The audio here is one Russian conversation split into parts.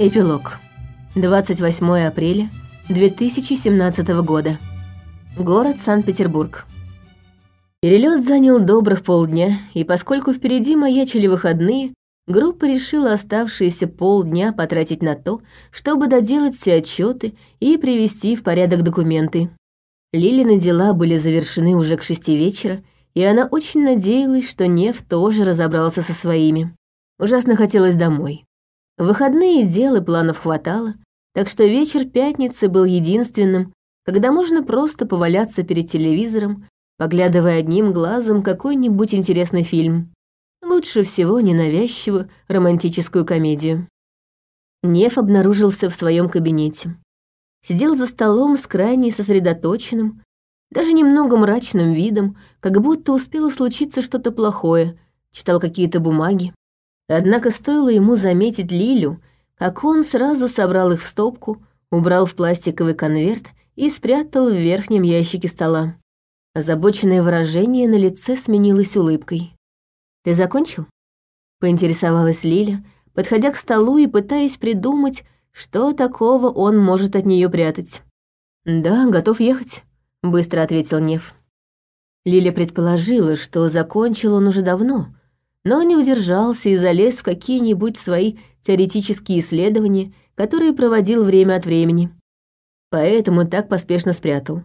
Эпилог. 28 апреля 2017 года. Город Санкт-Петербург. Перелет занял добрых полдня, и поскольку впереди маячили выходные, группа решила оставшиеся полдня потратить на то, чтобы доделать все отчеты и привести в порядок документы. Лилины дела были завершены уже к шести вечера, и она очень надеялась, что Нев тоже разобрался со своими. Ужасно хотелось домой. Выходные дел и планов хватало, так что вечер пятницы был единственным, когда можно просто поваляться перед телевизором, поглядывая одним глазом какой-нибудь интересный фильм. Лучше всего ненавязчивую романтическую комедию. Нев обнаружился в своем кабинете. Сидел за столом с крайне сосредоточенным, даже немного мрачным видом, как будто успело случиться что-то плохое, читал какие-то бумаги. Однако стоило ему заметить Лилю, как он сразу собрал их в стопку, убрал в пластиковый конверт и спрятал в верхнем ящике стола. Озабоченное выражение на лице сменилось улыбкой. «Ты закончил?» — поинтересовалась Лиля, подходя к столу и пытаясь придумать, что такого он может от нее прятать. «Да, готов ехать», — быстро ответил Нев. Лиля предположила, что закончил он уже давно — но не удержался и залез в какие-нибудь свои теоретические исследования, которые проводил время от времени. Поэтому так поспешно спрятал.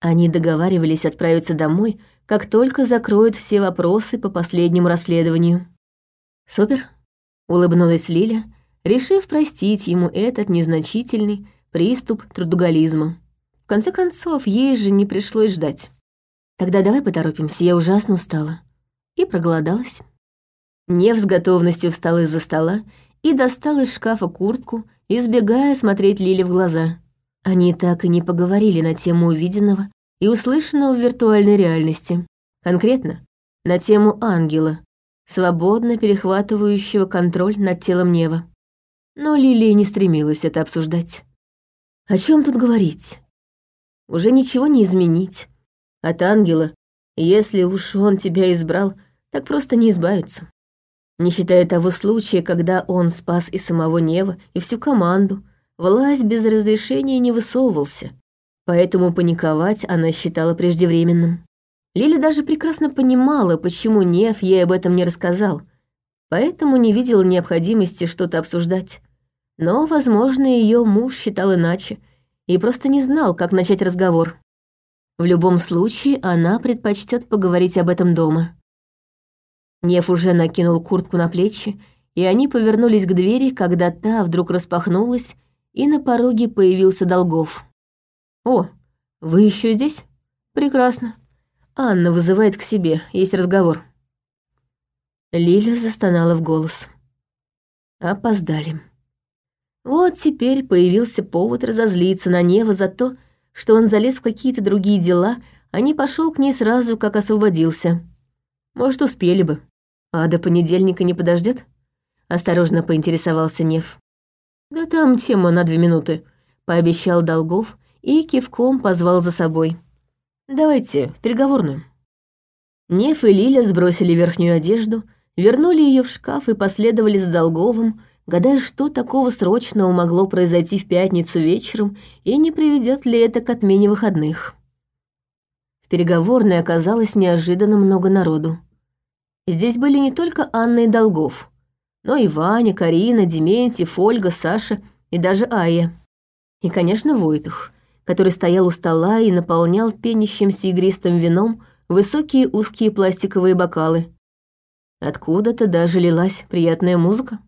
Они договаривались отправиться домой, как только закроют все вопросы по последнему расследованию. «Супер», — улыбнулась Лиля, решив простить ему этот незначительный приступ трудоголизма. В конце концов, ей же не пришлось ждать. «Тогда давай поторопимся, я ужасно устала». И проголодалась. Нев с готовностью встал из-за стола и достал из шкафа куртку, избегая смотреть Лили в глаза. Они так и не поговорили на тему увиденного и услышанного в виртуальной реальности. Конкретно, на тему ангела, свободно перехватывающего контроль над телом Нева. Но Лилия не стремилась это обсуждать. О чем тут говорить? Уже ничего не изменить. От ангела, если уж он тебя избрал, так просто не избавиться не считая того случая, когда он спас и самого Нева, и всю команду, власть без разрешения не высовывался, поэтому паниковать она считала преждевременным. Лили даже прекрасно понимала, почему Нев ей об этом не рассказал, поэтому не видела необходимости что-то обсуждать. Но, возможно, ее муж считал иначе и просто не знал, как начать разговор. В любом случае, она предпочтет поговорить об этом дома. Нев уже накинул куртку на плечи, и они повернулись к двери, когда та вдруг распахнулась, и на пороге появился Долгов. «О, вы еще здесь? Прекрасно. Анна вызывает к себе, есть разговор». Лиля застонала в голос. Опоздали. Вот теперь появился повод разозлиться на Нева за то, что он залез в какие-то другие дела, а не пошел к ней сразу, как освободился. Может, успели бы. «А до понедельника не подождет? осторожно поинтересовался Нев. «Да там тема на две минуты», — пообещал Долгов и кивком позвал за собой. «Давайте в переговорную». Нев и Лиля сбросили верхнюю одежду, вернули ее в шкаф и последовали за Долговым, гадая, что такого срочного могло произойти в пятницу вечером и не приведет ли это к отмене выходных. В переговорной оказалось неожиданно много народу. Здесь были не только Анна и Долгов, но и Ваня, Карина, Дементьев, Ольга, Саша и даже Ая. И, конечно, Войтах, который стоял у стола и наполнял пенящимся игристым вином высокие узкие пластиковые бокалы. Откуда-то даже лилась приятная музыка.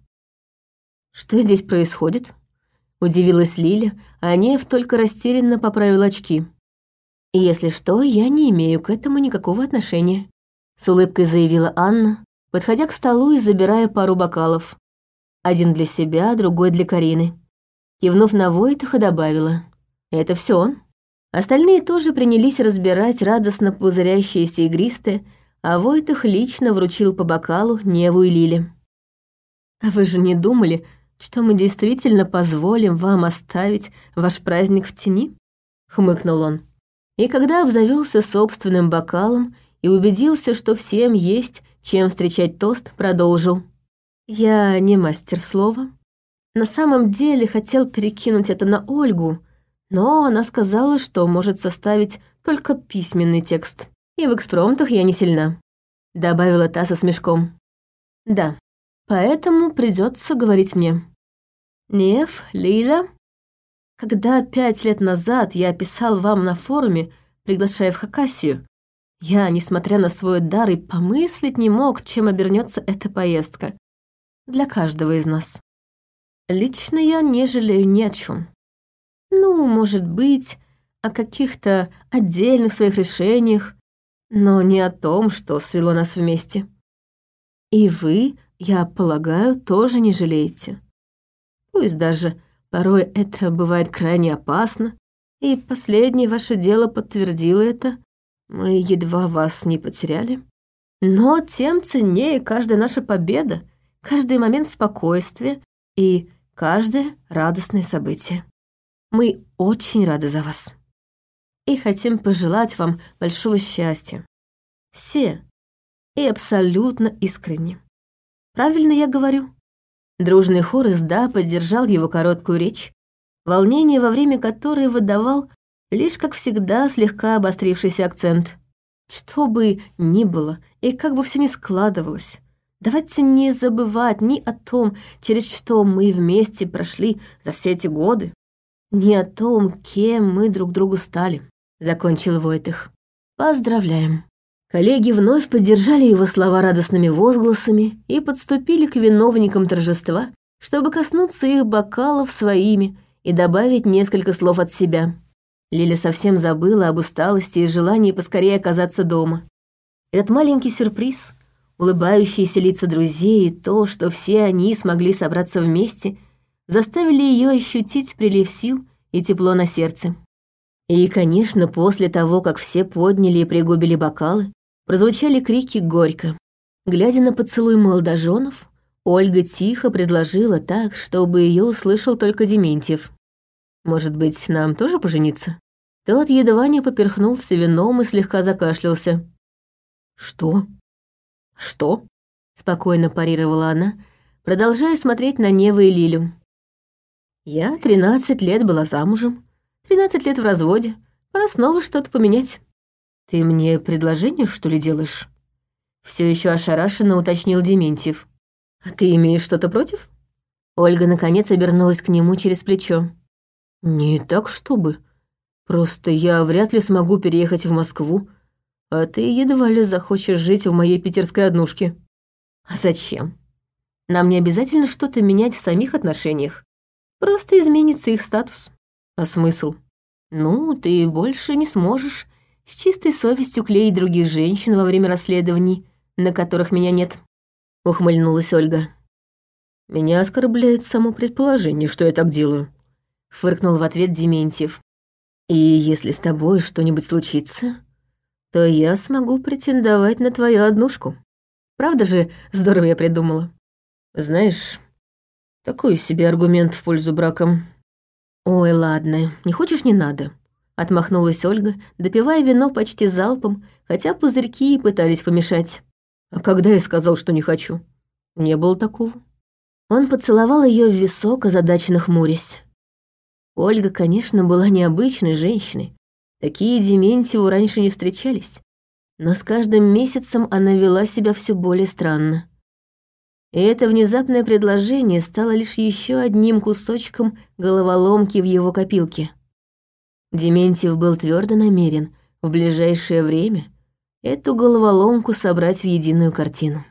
«Что здесь происходит?» — удивилась Лиля, а Нев только растерянно поправил очки. «Если что, я не имею к этому никакого отношения» с улыбкой заявила Анна, подходя к столу и забирая пару бокалов. Один для себя, другой для Карины. Кивнув на Войтаха, добавила. «Это все он?» Остальные тоже принялись разбирать радостно пузырящиеся игристые, а Войтах лично вручил по бокалу Неву и Лиле. «А вы же не думали, что мы действительно позволим вам оставить ваш праздник в тени?» — хмыкнул он. И когда обзавелся собственным бокалом и убедился, что всем есть, чем встречать тост, продолжил. «Я не мастер слова, На самом деле хотел перекинуть это на Ольгу, но она сказала, что может составить только письменный текст. И в экспромтах я не сильна», — добавила та со смешком. «Да, поэтому придется говорить мне. Нев, Лиля, когда пять лет назад я писал вам на форуме, приглашая в Хакасию, я, несмотря на свой дар, и помыслить не мог, чем обернется эта поездка. Для каждого из нас. Лично я не жалею ни о чем. Ну, может быть, о каких-то отдельных своих решениях, но не о том, что свело нас вместе. И вы, я полагаю, тоже не жалеете. Пусть даже порой это бывает крайне опасно, и последнее ваше дело подтвердило это, мы едва вас не потеряли. Но тем ценнее каждая наша победа, каждый момент спокойствия и каждое радостное событие. Мы очень рады за вас. И хотим пожелать вам большого счастья. Все. И абсолютно искренне. Правильно я говорю? Дружный хор из «да» поддержал его короткую речь, волнение во время которой выдавал лишь, как всегда, слегка обострившийся акцент. Что бы ни было и как бы все ни складывалось, Давайте не забывать ни о том, через что мы вместе прошли за все эти годы, ни о том, кем мы друг другу стали», — закончил Войтых. «Поздравляем». Коллеги вновь поддержали его слова радостными возгласами и подступили к виновникам торжества, чтобы коснуться их бокалов своими и добавить несколько слов от себя. Лиля совсем забыла об усталости и желании поскорее оказаться дома. Этот маленький сюрприз — улыбающиеся лица друзей и то, что все они смогли собраться вместе, заставили ее ощутить прилив сил и тепло на сердце. И, конечно, после того, как все подняли и пригубили бокалы, прозвучали крики горько. Глядя на поцелуй молодоженов, Ольга тихо предложила так, чтобы ее услышал только Дементьев. «Может быть, нам тоже пожениться?» Тот едва не поперхнулся вином и слегка закашлялся. «Что?» «Что?» — спокойно парировала она, продолжая смотреть на Неву и Лилю. «Я тринадцать лет была замужем, тринадцать лет в разводе, пора снова что-то поменять. Ты мне предложение, что ли, делаешь?» Все еще ошарашенно уточнил Дементьев. «А ты имеешь что-то против?» Ольга наконец обернулась к нему через плечо. «Не так, чтобы. Просто я вряд ли смогу переехать в Москву, а ты едва ли захочешь жить в моей питерской однушке. А зачем? Нам не обязательно что-то менять в самих отношениях. Просто изменится их статус. А смысл? Ну, ты больше не сможешь с чистой совестью клеить других женщин во время расследований, на которых меня нет. Ухмыльнулась Ольга. Меня оскорбляет само предположение, что я так делаю. Фыркнул в ответ Дементьев. И если с тобой что-нибудь случится, то я смогу претендовать на твою однушку. Правда же, здорово я придумала. Знаешь, такой себе аргумент в пользу брака. Ой, ладно, не хочешь, не надо. Отмахнулась Ольга, допивая вино почти залпом, хотя пузырьки и пытались помешать. А когда я сказал, что не хочу? Не было такого. Он поцеловал ее в висок, озадаченно хмурясь. Ольга, конечно, была необычной женщиной, Такие Дементьеву раньше не встречались, но с каждым месяцем она вела себя все более странно. И это внезапное предложение стало лишь еще одним кусочком головоломки в его копилке. Дементьев был твердо намерен в ближайшее время эту головоломку собрать в единую картину.